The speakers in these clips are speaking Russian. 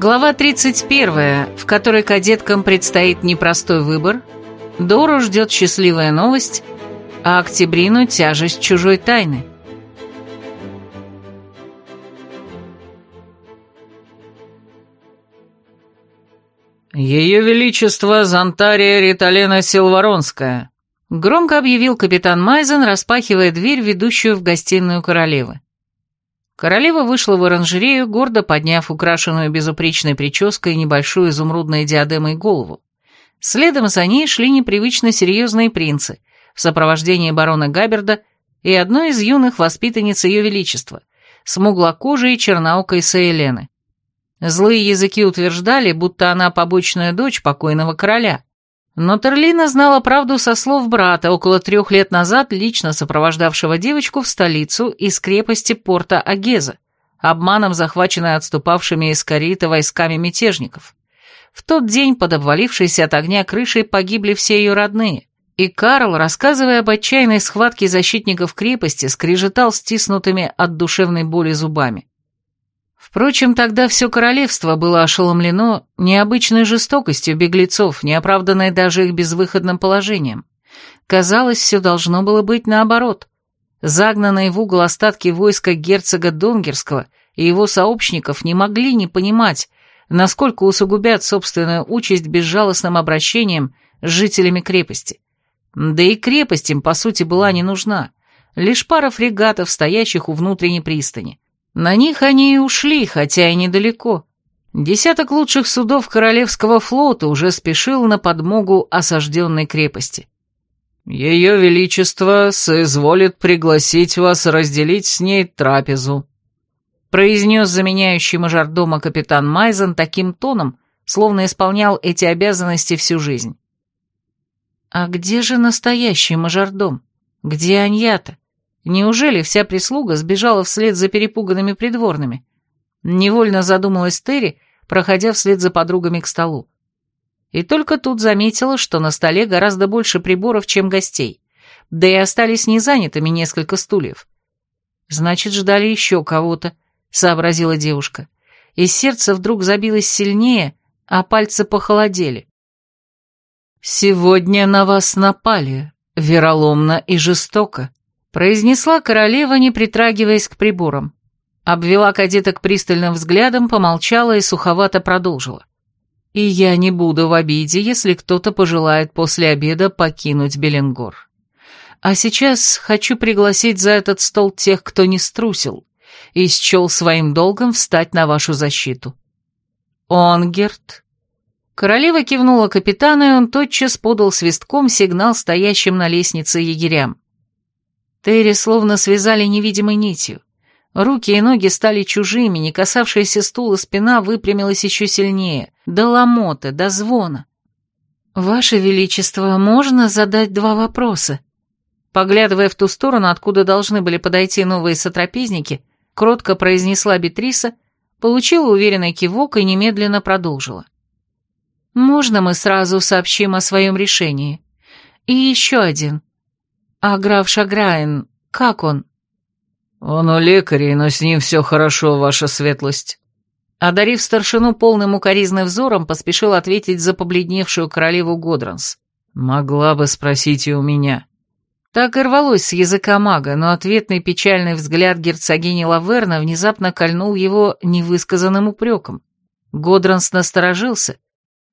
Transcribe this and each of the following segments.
Глава 31, в которой кадеткам предстоит непростой выбор, Дору ждет счастливая новость, а Октябрину тяжесть чужой тайны. «Ее Величество Зонтария Риталена Силваронская», — громко объявил капитан Майзен, распахивая дверь, ведущую в гостиную королевы. Королева вышла в оранжерею, гордо подняв украшенную безупречной прической небольшую изумрудной диадемой голову. Следом за ней шли непривычно серьезные принцы в сопровождении барона Габерда и одной из юных воспитанниц Ее Величества, смуглокожей черноокой Саелены. Злые языки утверждали, будто она побочная дочь покойного короля. Но Терлина знала правду со слов брата, около трех лет назад лично сопровождавшего девочку в столицу из крепости порта Агеза, обманом захваченной отступавшими из Карита войсками мятежников. В тот день под обвалившейся от огня крышей погибли все ее родные, и Карл, рассказывая об отчаянной схватке защитников крепости, скрежетал стиснутыми от душевной боли зубами. Впрочем, тогда все королевство было ошеломлено необычной жестокостью беглецов, неоправданной даже их безвыходным положением. Казалось, все должно было быть наоборот. Загнанные в угол остатки войска герцога Донгерского и его сообщников не могли не понимать, насколько усугубят собственную участь безжалостным обращением с жителями крепости. Да и крепость им, по сути, была не нужна. Лишь пара фрегатов, стоящих у внутренней пристани. На них они и ушли, хотя и недалеко. Десяток лучших судов Королевского флота уже спешил на подмогу осажденной крепости. «Ее Величество соизволит пригласить вас разделить с ней трапезу», произнес заменяющий мажордома капитан Майзен таким тоном, словно исполнял эти обязанности всю жизнь. «А где же настоящий мажордом? Где Аньята? Неужели вся прислуга сбежала вслед за перепуганными придворными? Невольно задумалась Терри, проходя вслед за подругами к столу. И только тут заметила, что на столе гораздо больше приборов, чем гостей, да и остались незанятыми несколько стульев. Значит, ждали еще кого-то, сообразила девушка, и сердце вдруг забилось сильнее, а пальцы похолодели. «Сегодня на вас напали, вероломно и жестоко», произнесла королева, не притрагиваясь к приборам. Обвела кадеток пристальным взглядом, помолчала и суховато продолжила. «И я не буду в обиде, если кто-то пожелает после обеда покинуть Беленгор. А сейчас хочу пригласить за этот стол тех, кто не струсил и счел своим долгом встать на вашу защиту. Онгерт...» Королева кивнула капитану, и он тотчас подал свистком сигнал стоящим на лестнице егерям. Терри словно связали невидимой нитью. Руки и ноги стали чужими, не касавшаяся стула спина выпрямилась еще сильнее, до ломота, до звона. «Ваше Величество, можно задать два вопроса?» Поглядывая в ту сторону, откуда должны были подойти новые сотрапезники, кротко произнесла Бетриса, получила уверенный кивок и немедленно продолжила. «Можно мы сразу сообщим о своем решении? И еще один. А граф Шаграин, как он?» «Он у лекарей, но с ним все хорошо, ваша светлость». Одарив старшину полным укоризным взором, поспешил ответить за побледневшую королеву Годранс. «Могла бы спросить и у меня». Так и рвалось с языка мага, но ответный печальный взгляд герцогини Лаверна внезапно кольнул его невысказанным упреком. Годранс насторожился,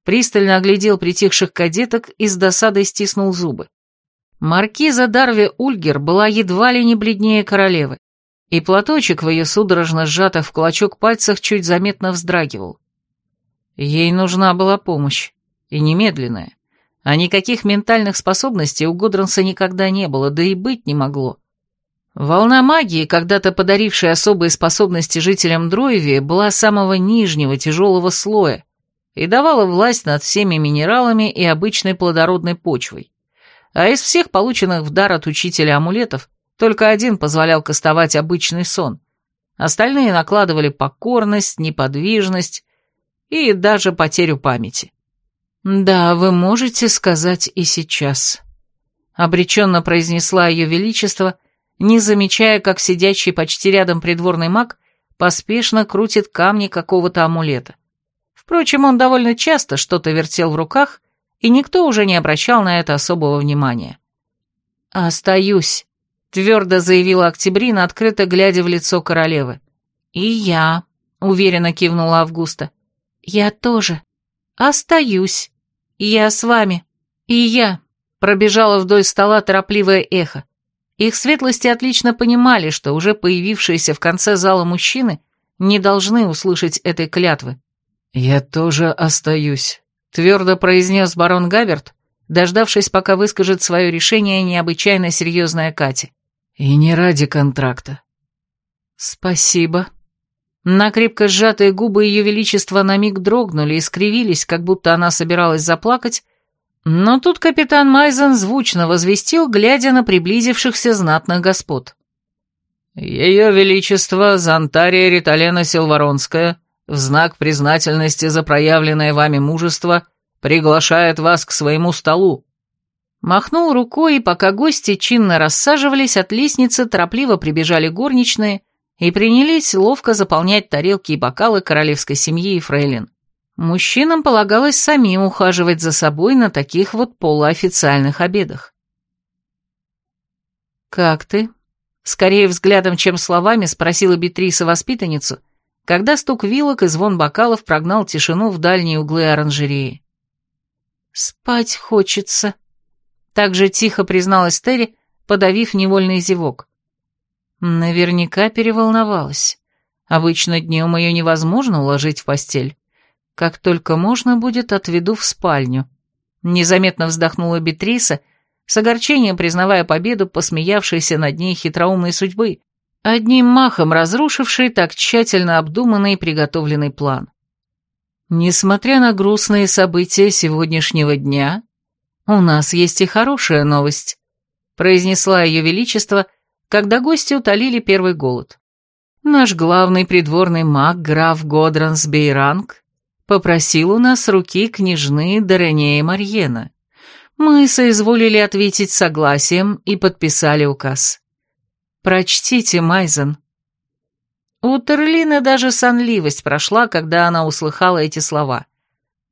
пристально оглядел притихших кадеток и с досадой стиснул зубы. Маркиза Дарви Ульгер была едва ли не бледнее королевы, и платочек в ее судорожно сжатых в кулачок пальцах чуть заметно вздрагивал. Ей нужна была помощь, и немедленная, а никаких ментальных способностей у Гудранса никогда не было, да и быть не могло. Волна магии, когда-то подарившая особые способности жителям Дроеви, была самого нижнего тяжелого слоя и давала власть над всеми минералами и обычной плодородной почвой а из всех полученных в дар от учителя амулетов только один позволял кастовать обычный сон. Остальные накладывали покорность, неподвижность и даже потерю памяти. Да, вы можете сказать и сейчас. обреченно произнесла ее величество, не замечая, как сидящий почти рядом придворный маг поспешно крутит камни какого-то амулета. Впрочем, он довольно часто что-то вертел в руках, и никто уже не обращал на это особого внимания. «Остаюсь», — твердо заявила Октябрина, открыто глядя в лицо королевы. «И я», — уверенно кивнула Августа. «Я тоже. Остаюсь. Я с вами. И я», — пробежала вдоль стола торопливое эхо. Их светлости отлично понимали, что уже появившиеся в конце зала мужчины не должны услышать этой клятвы. «Я тоже остаюсь», — твердо произнес барон Габерт, дождавшись, пока выскажет свое решение необычайно серьезная Катя. «И не ради контракта». «Спасибо». На крепко сжатые губы ее величества на миг дрогнули и скривились, как будто она собиралась заплакать, но тут капитан Майзен звучно возвестил, глядя на приблизившихся знатных господ. «Ее Величество Зантария Риталена Силваронская, в знак признательности за проявленное вами мужество, приглашает вас к своему столу». Махнул рукой, и пока гости чинно рассаживались, от лестницы торопливо прибежали горничные и принялись ловко заполнять тарелки и бокалы королевской семьи и фрейлин. Мужчинам полагалось самим ухаживать за собой на таких вот полуофициальных обедах. «Как ты?» — скорее взглядом, чем словами, спросила Бетриса воспитанницу, когда стук вилок и звон бокалов прогнал тишину в дальние углы оранжереи. «Спать хочется», — так же тихо призналась Терри, подавив невольный зевок. Наверняка переволновалась. Обычно днем ее невозможно уложить в постель. Как только можно будет, отведу в спальню. Незаметно вздохнула Бетриса, с огорчением признавая победу, посмеявшейся над ней хитроумной судьбы, одним махом разрушившей так тщательно обдуманный и приготовленный план. Несмотря на грустные события сегодняшнего дня, у нас есть и хорошая новость, произнесла ее величество, когда гости утолили первый голод. Наш главный придворный маг, граф Годранс Бейранг, попросил у нас руки княжны Доренея Марьена. Мы соизволили ответить согласием и подписали указ. Прочтите, Майзен. У Терлины даже сонливость прошла, когда она услыхала эти слова.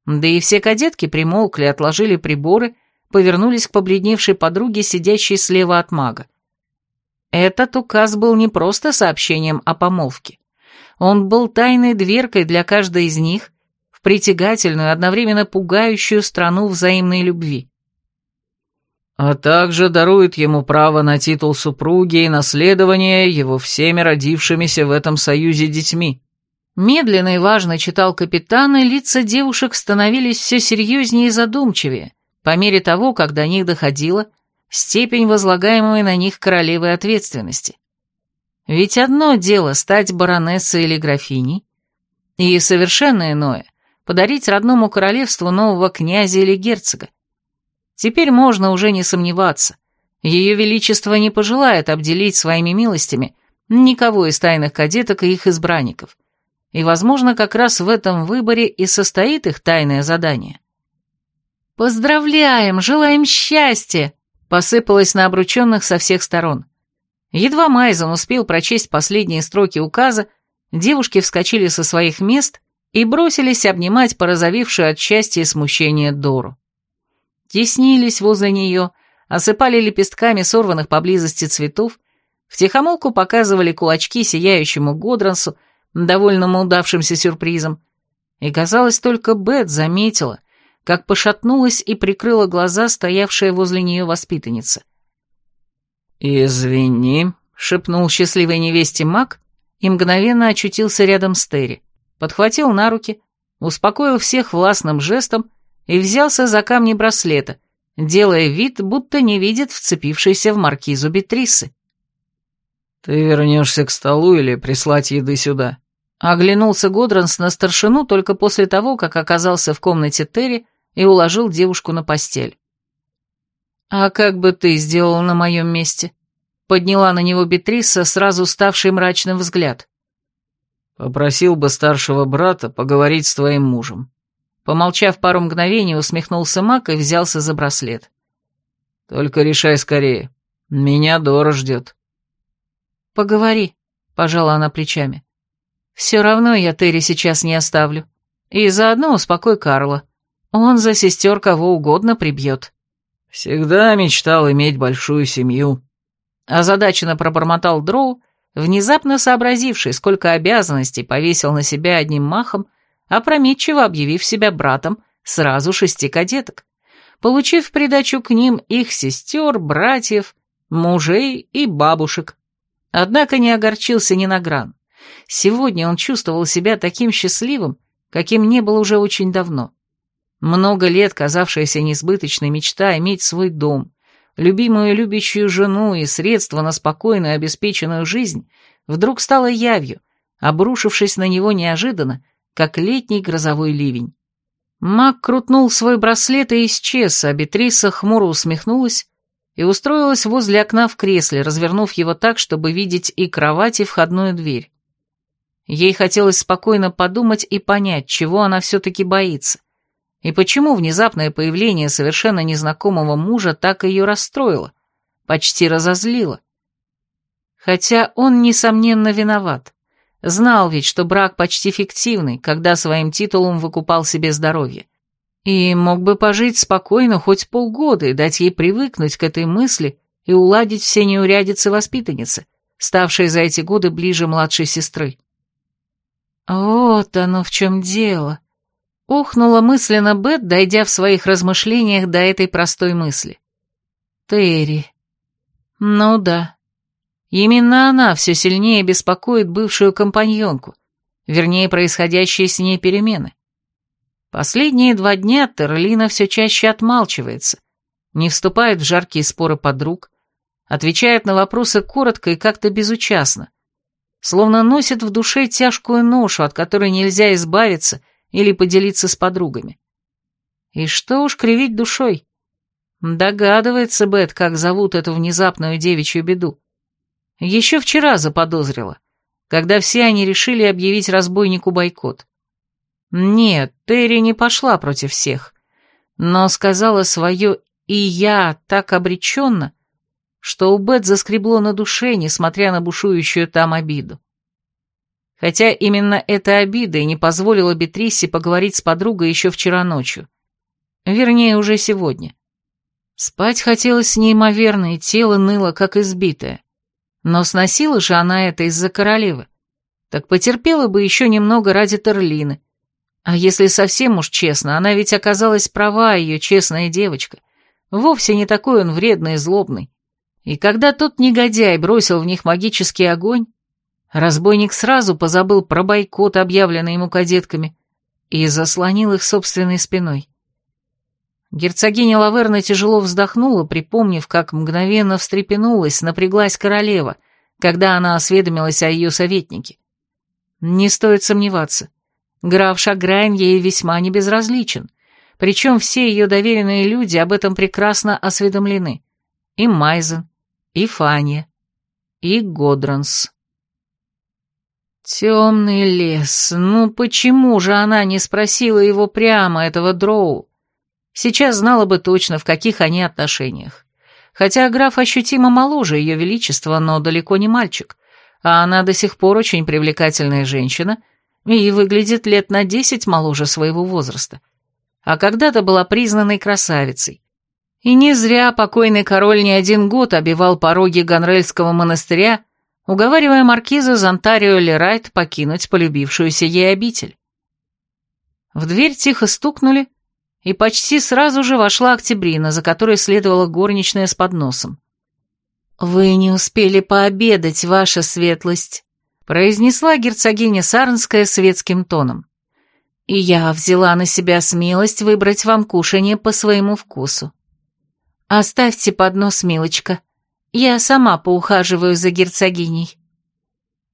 Да и все кадетки примолкли, отложили приборы, повернулись к побледневшей подруге, сидящей слева от мага. Этот указ был не просто сообщением о помолвке. Он был тайной дверкой для каждой из них, притягательную, одновременно пугающую страну взаимной любви. А также дарует ему право на титул супруги и наследование его всеми родившимися в этом союзе детьми. Медленно и важно читал капитан, и лица девушек становились все серьезнее и задумчивее, по мере того, как до них доходила степень возлагаемой на них королевой ответственности. Ведь одно дело стать баронессой или графиней, и совершенно иное подарить родному королевству нового князя или герцога. Теперь можно уже не сомневаться. Ее Величество не пожелает обделить своими милостями никого из тайных кадеток и их избранников. И, возможно, как раз в этом выборе и состоит их тайное задание. «Поздравляем! Желаем счастья!» посыпалось на обрученных со всех сторон. Едва Майзон успел прочесть последние строки указа, девушки вскочили со своих мест и бросились обнимать порозовевшую от счастья и смущения Дору. Теснились возле нее, осыпали лепестками сорванных поблизости цветов, втихомолку показывали кулачки сияющему Годрансу, довольному удавшимся сюрпризом, и, казалось, только Бет заметила, как пошатнулась и прикрыла глаза стоявшая возле нее воспитанница. «Извини», — шепнул счастливой невесте маг и мгновенно очутился рядом с Терри подхватил на руки, успокоил всех властным жестом и взялся за камни браслета, делая вид, будто не видит вцепившейся в маркизу Бетрисы. «Ты вернешься к столу или прислать еды сюда?» Оглянулся Годранс на старшину только после того, как оказался в комнате Терри и уложил девушку на постель. «А как бы ты сделал на моем месте?» Подняла на него Бетриса, сразу ставший мрачным взгляд. Попросил бы старшего брата поговорить с твоим мужем. Помолчав пару мгновений, усмехнулся Мак и взялся за браслет. Только решай скорее. Меня Дора ждет. Поговори, пожала она плечами. Все равно я Терри сейчас не оставлю. И заодно успокой Карла. Он за сестер кого угодно прибьет. Всегда мечтал иметь большую семью. Озадаченно пробормотал Дроу, внезапно сообразивший, сколько обязанностей повесил на себя одним махом, опрометчиво объявив себя братом сразу шести кадеток, получив в придачу к ним их сестер, братьев, мужей и бабушек. Однако не огорчился ни на гран. Сегодня он чувствовал себя таким счастливым, каким не был уже очень давно. Много лет казавшаяся несбыточной мечта иметь свой дом, любимую любящую жену и средства на спокойную обеспеченную жизнь вдруг стала явью, обрушившись на него неожиданно, как летний грозовой ливень. Мак крутнул свой браслет и исчез, а Бетриса хмуро усмехнулась и устроилась возле окна в кресле, развернув его так, чтобы видеть и кровать, и входную дверь. Ей хотелось спокойно подумать и понять, чего она все-таки боится, и почему внезапное появление совершенно незнакомого мужа так ее расстроило, почти разозлило. Хотя он, несомненно, виноват. Знал ведь, что брак почти фиктивный, когда своим титулом выкупал себе здоровье. И мог бы пожить спокойно хоть полгода и дать ей привыкнуть к этой мысли и уладить все неурядицы воспитанницы, ставшей за эти годы ближе младшей сестры. Вот оно в чем дело. Ухнула мысленно Бет, дойдя в своих размышлениях до этой простой мысли. Терри. Ну да, Именно она все сильнее беспокоит бывшую компаньонку, вернее, происходящие с ней перемены. Последние два дня Терлина все чаще отмалчивается, не вступает в жаркие споры подруг, отвечает на вопросы коротко и как-то безучастно, словно носит в душе тяжкую ношу, от которой нельзя избавиться или поделиться с подругами. И что уж кривить душой. Догадывается Бет, как зовут эту внезапную девичью беду. Еще вчера заподозрила, когда все они решили объявить разбойнику бойкот. Нет, Терри не пошла против всех, но сказала свое «и я» так обреченно, что у Бет заскребло на душе, несмотря на бушующую там обиду. Хотя именно эта обида и не позволила Бетрисе поговорить с подругой еще вчера ночью. Вернее, уже сегодня. Спать хотелось неимоверно, и тело ныло, как избитое. Но сносила же она это из-за королевы. Так потерпела бы еще немного ради Терлины. А если совсем уж честно, она ведь оказалась права, ее честная девочка. Вовсе не такой он вредный и злобный. И когда тот негодяй бросил в них магический огонь, разбойник сразу позабыл про бойкот, объявленный ему кадетками, и заслонил их собственной спиной. Герцогиня Лаверна тяжело вздохнула, припомнив, как мгновенно встрепенулась, напряглась королева, когда она осведомилась о ее советнике. Не стоит сомневаться. Граф Шаграйн ей весьма небезразличен, причем все ее доверенные люди об этом прекрасно осведомлены. И Майзен, и Фанья, и Годранс. Темный лес, ну почему же она не спросила его прямо, этого дроу? Сейчас знала бы точно, в каких они отношениях. Хотя граф ощутимо моложе ее величества, но далеко не мальчик, а она до сих пор очень привлекательная женщина и выглядит лет на десять моложе своего возраста. А когда-то была признанной красавицей. И не зря покойный король не один год обивал пороги Ганрельского монастыря, уговаривая маркиза Зонтарио Лерайт покинуть полюбившуюся ей обитель. В дверь тихо стукнули, и почти сразу же вошла Октябрина, за которой следовала горничная с подносом. «Вы не успели пообедать, ваша светлость», — произнесла герцогиня Сарнская светским тоном. «И я взяла на себя смелость выбрать вам кушанье по своему вкусу. Оставьте поднос, милочка, я сама поухаживаю за герцогиней».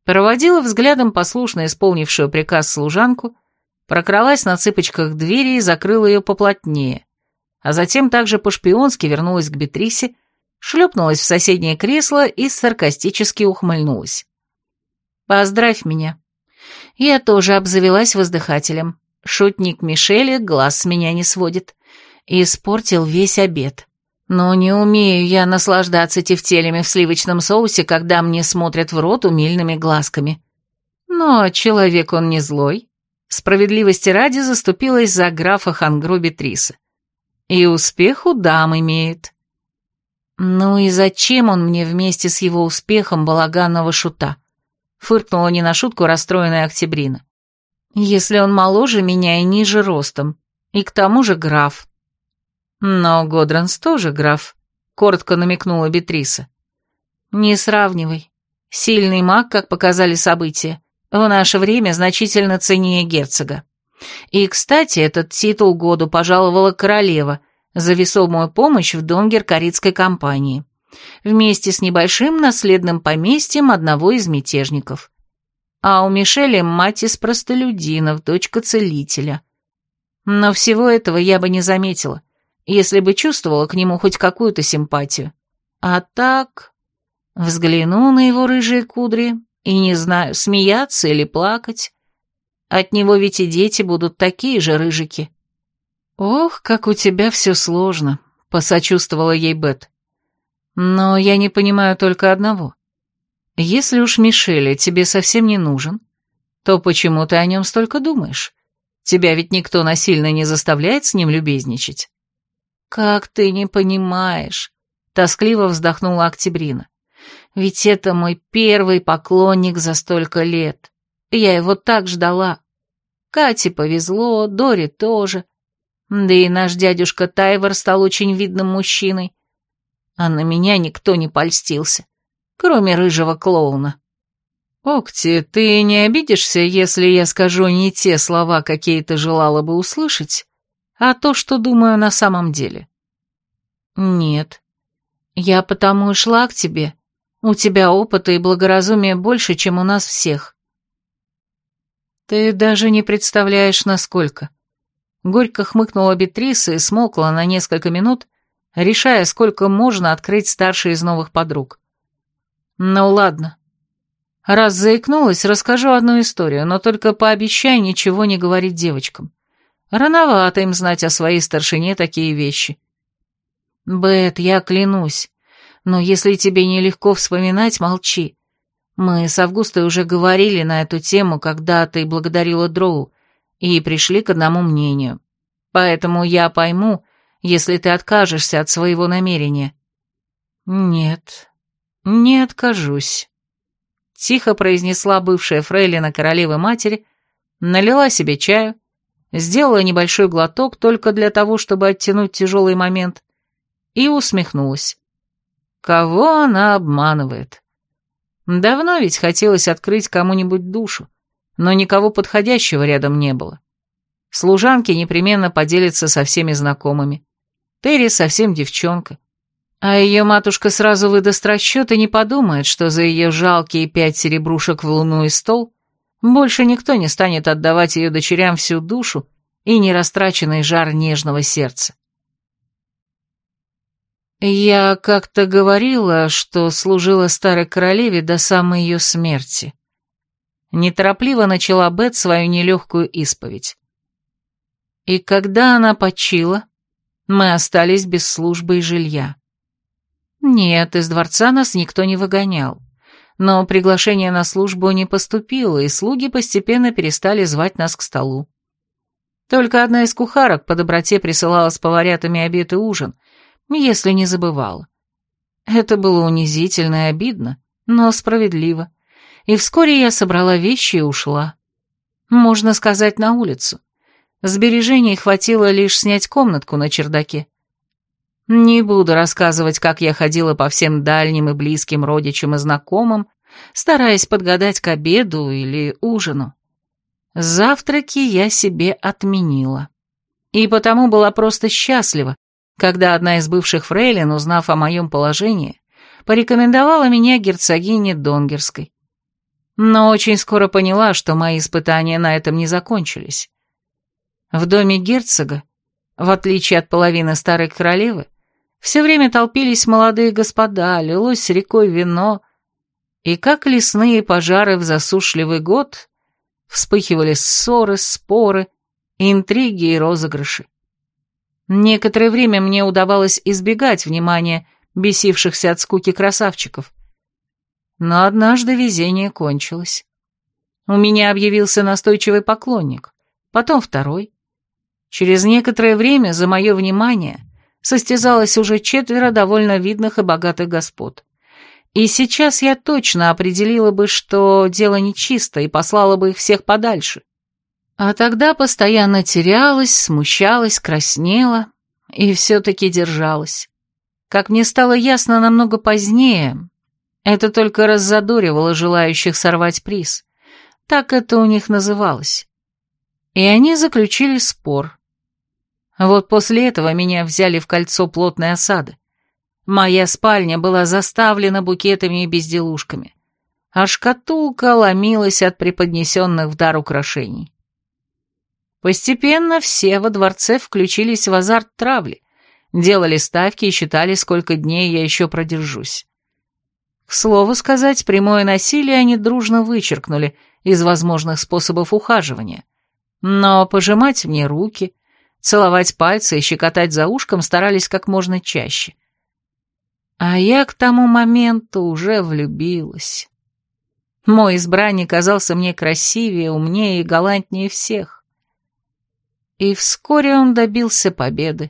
Проводила взглядом послушно исполнившую приказ служанку прокралась на цыпочках к двери и закрыла ее поплотнее, а затем также по-шпионски вернулась к Бетрисе, шлепнулась в соседнее кресло и саркастически ухмыльнулась. «Поздравь меня. Я тоже обзавелась воздыхателем. Шутник Мишеля глаз с меня не сводит. И испортил весь обед. Но не умею я наслаждаться тефтелями в сливочном соусе, когда мне смотрят в рот умильными глазками. Но человек он не злой. Справедливости ради заступилась за графа Хангро Бетриса. И успех у дам имеет. Ну и зачем он мне вместе с его успехом балаганного шута? Фыркнула не на шутку расстроенная Октябрина. Если он моложе меня и ниже ростом, и к тому же граф. Но Годранс тоже граф, коротко намекнула Бетриса. Не сравнивай. Сильный маг, как показали события, в наше время значительно ценнее герцога. И, кстати, этот титул году пожаловала королева за весомую помощь в донгер-каритской компании, вместе с небольшим наследным поместьем одного из мятежников. А у Мишеля мать из простолюдинов, дочка целителя. Но всего этого я бы не заметила, если бы чувствовала к нему хоть какую-то симпатию. А так... Взгляну на его рыжие кудри и не знаю, смеяться или плакать. От него ведь и дети будут такие же рыжики. «Ох, как у тебя все сложно», — посочувствовала ей Бет. «Но я не понимаю только одного. Если уж Мишеля тебе совсем не нужен, то почему ты о нем столько думаешь? Тебя ведь никто насильно не заставляет с ним любезничать. Как ты не понимаешь? Тоскливо вздохнула Октябрина. Ведь это мой первый поклонник за столько лет. Я его так ждала. Кате повезло, Доре тоже. Да и наш дядюшка Тайвор стал очень видным мужчиной. А на меня никто не польстился, кроме рыжего клоуна. «Окти, ты не обидишься, если я скажу не те слова, какие ты желала бы услышать, а то, что думаю на самом деле?» «Нет. Я потому и шла к тебе. У тебя опыта и благоразумия больше, чем у нас всех». «Ты даже не представляешь, насколько». Горько хмыкнула Бетриса и смолкла на несколько минут, решая, сколько можно открыть старшей из новых подруг. «Ну ладно, Раз заикнулась, расскажу одну историю, но только пообещай ничего не говорить девочкам. Рановато им знать о своей старшине такие вещи. Бет, я клянусь, но если тебе нелегко вспоминать, молчи. Мы с Августой уже говорили на эту тему, когда ты благодарила Дроу, и пришли к одному мнению. Поэтому я пойму, если ты откажешься от своего намерения. Нет, не откажусь тихо произнесла бывшая фрейлина королевы-матери, налила себе чаю, сделала небольшой глоток только для того, чтобы оттянуть тяжелый момент, и усмехнулась. Кого она обманывает? Давно ведь хотелось открыть кому-нибудь душу, но никого подходящего рядом не было. Служанки непременно поделятся со всеми знакомыми. Терри совсем девчонка. А ее матушка сразу выдаст расчет и не подумает, что за ее жалкие пять серебрушек в луну и стол больше никто не станет отдавать ее дочерям всю душу и нерастраченный жар нежного сердца. Я как-то говорила, что служила старой королеве до самой ее смерти. Неторопливо начала Бет свою нелегкую исповедь. И когда она почила, мы остались без службы и жилья. Нет, из дворца нас никто не выгонял. Но приглашение на службу не поступило, и слуги постепенно перестали звать нас к столу. Только одна из кухарок по доброте присылала с поварятами обед и ужин, если не забывала. Это было унизительно и обидно, но справедливо. И вскоре я собрала вещи и ушла. Можно сказать, на улицу. Сбережений хватило лишь снять комнатку на чердаке. Не буду рассказывать, как я ходила по всем дальним и близким родичам и знакомым, стараясь подгадать к обеду или ужину. Завтраки я себе отменила. И потому была просто счастлива, когда одна из бывших фрейлин, узнав о моем положении, порекомендовала меня герцогине Донгерской. Но очень скоро поняла, что мои испытания на этом не закончились. В доме герцога, в отличие от половины старой королевы, все время толпились молодые господа, лилось рекой вино, и как лесные пожары в засушливый год вспыхивали ссоры, споры, интриги и розыгрыши. Некоторое время мне удавалось избегать внимания бесившихся от скуки красавчиков. Но однажды везение кончилось. У меня объявился настойчивый поклонник, потом второй. Через некоторое время за мое внимание состязалось уже четверо довольно видных и богатых господ. И сейчас я точно определила бы, что дело нечисто, и послала бы их всех подальше. А тогда постоянно терялась, смущалась, краснела и все-таки держалась. Как мне стало ясно намного позднее, это только раззадоривало желающих сорвать приз. Так это у них называлось. И они заключили спор. Вот после этого меня взяли в кольцо плотной осады. Моя спальня была заставлена букетами и безделушками, а шкатулка ломилась от преподнесенных в дар украшений. Постепенно все во дворце включились в азарт травли, делали ставки и считали, сколько дней я еще продержусь. К слову сказать, прямое насилие они дружно вычеркнули из возможных способов ухаживания. Но пожимать мне руки, целовать пальцы и щекотать за ушком старались как можно чаще. А я к тому моменту уже влюбилась. Мой избранник казался мне красивее, умнее и галантнее всех и вскоре он добился победы.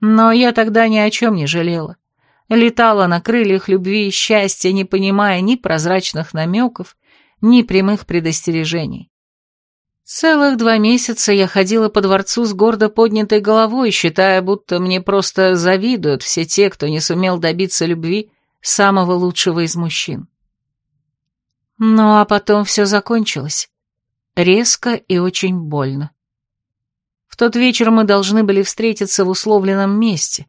Но я тогда ни о чем не жалела. Летала на крыльях любви и счастья, не понимая ни прозрачных намеков, ни прямых предостережений. Целых два месяца я ходила по дворцу с гордо поднятой головой, считая, будто мне просто завидуют все те, кто не сумел добиться любви самого лучшего из мужчин. Ну а потом все закончилось. Резко и очень больно тот вечер мы должны были встретиться в условленном месте.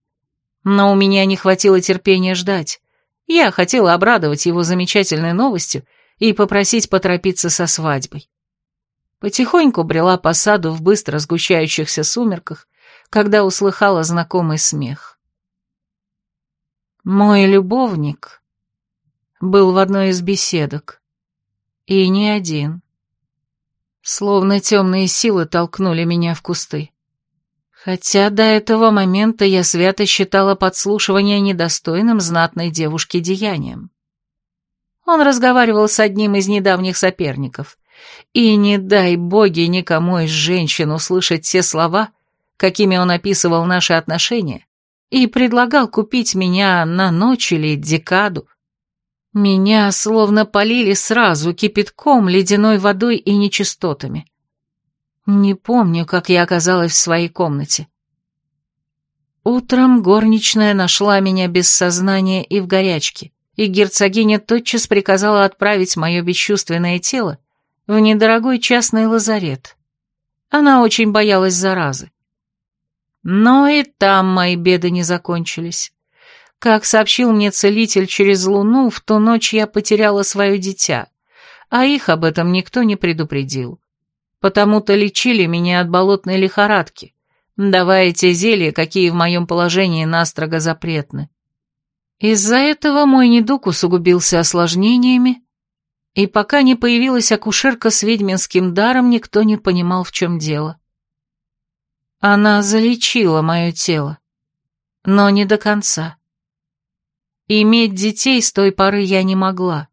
Но у меня не хватило терпения ждать. Я хотела обрадовать его замечательной новостью и попросить поторопиться со свадьбой. Потихоньку брела по саду в быстро сгущающихся сумерках, когда услыхала знакомый смех. Мой любовник был в одной из беседок. И не один. Словно темные силы толкнули меня в кусты. Хотя до этого момента я свято считала подслушивание недостойным знатной девушки деянием. Он разговаривал с одним из недавних соперников. И не дай боги никому из женщин услышать те слова, какими он описывал наши отношения, и предлагал купить меня на ночь или декаду, меня словно полили сразу кипятком, ледяной водой и нечистотами. Не помню, как я оказалась в своей комнате. Утром горничная нашла меня без сознания и в горячке, и герцогиня тотчас приказала отправить мое бесчувственное тело в недорогой частный лазарет. Она очень боялась заразы. Но и там мои беды не закончились. Как сообщил мне целитель через луну, в ту ночь я потеряла свое дитя, а их об этом никто не предупредил. Потому-то лечили меня от болотной лихорадки, давая те зелья, какие в моем положении настрого запретны. Из-за этого мой недуг усугубился осложнениями, и пока не появилась акушерка с ведьминским даром, никто не понимал, в чем дело. Она залечила мое тело, но не до конца. Иметь детей с той поры я не могла.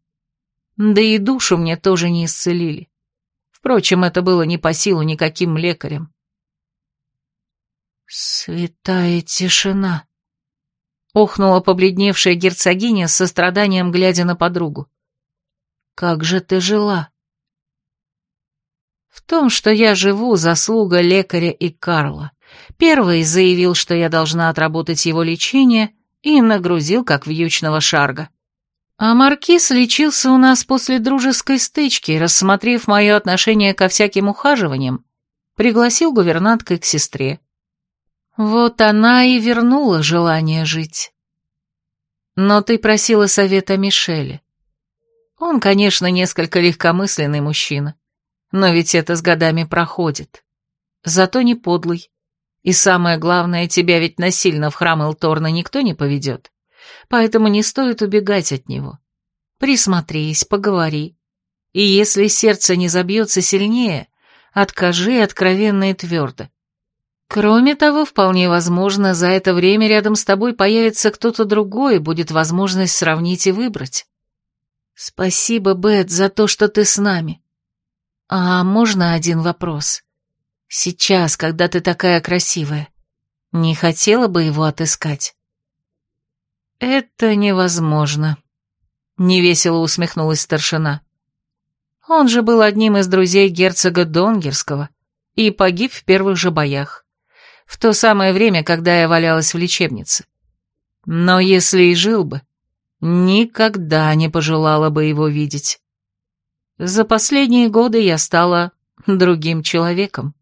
Да и душу мне тоже не исцелили. Впрочем, это было не по силу никаким лекарям. «Святая тишина!» — охнула побледневшая герцогиня с состраданием, глядя на подругу. «Как же ты жила?» В том, что я живу, заслуга лекаря и Карла. Первый заявил, что я должна отработать его лечение, и нагрузил, как вьючного шарга. А Маркиз лечился у нас после дружеской стычки, рассмотрев мое отношение ко всяким ухаживаниям, пригласил гувернанткой к сестре. Вот она и вернула желание жить. Но ты просила совета Мишеле. Он, конечно, несколько легкомысленный мужчина, но ведь это с годами проходит. Зато не подлый. И самое главное, тебя ведь насильно в храм Элторна никто не поведет. Поэтому не стоит убегать от него. Присмотрись, поговори. И если сердце не забьется сильнее, откажи откровенно и твердо. Кроме того, вполне возможно, за это время рядом с тобой появится кто-то другой, будет возможность сравнить и выбрать. Спасибо, Бет, за то, что ты с нами. А можно один вопрос? Сейчас, когда ты такая красивая, не хотела бы его отыскать? Это невозможно. Невесело усмехнулась старшина. Он же был одним из друзей герцога Донгерского и погиб в первых же боях в то самое время, когда я валялась в лечебнице. Но если и жил бы, никогда не пожелала бы его видеть. За последние годы я стала другим человеком.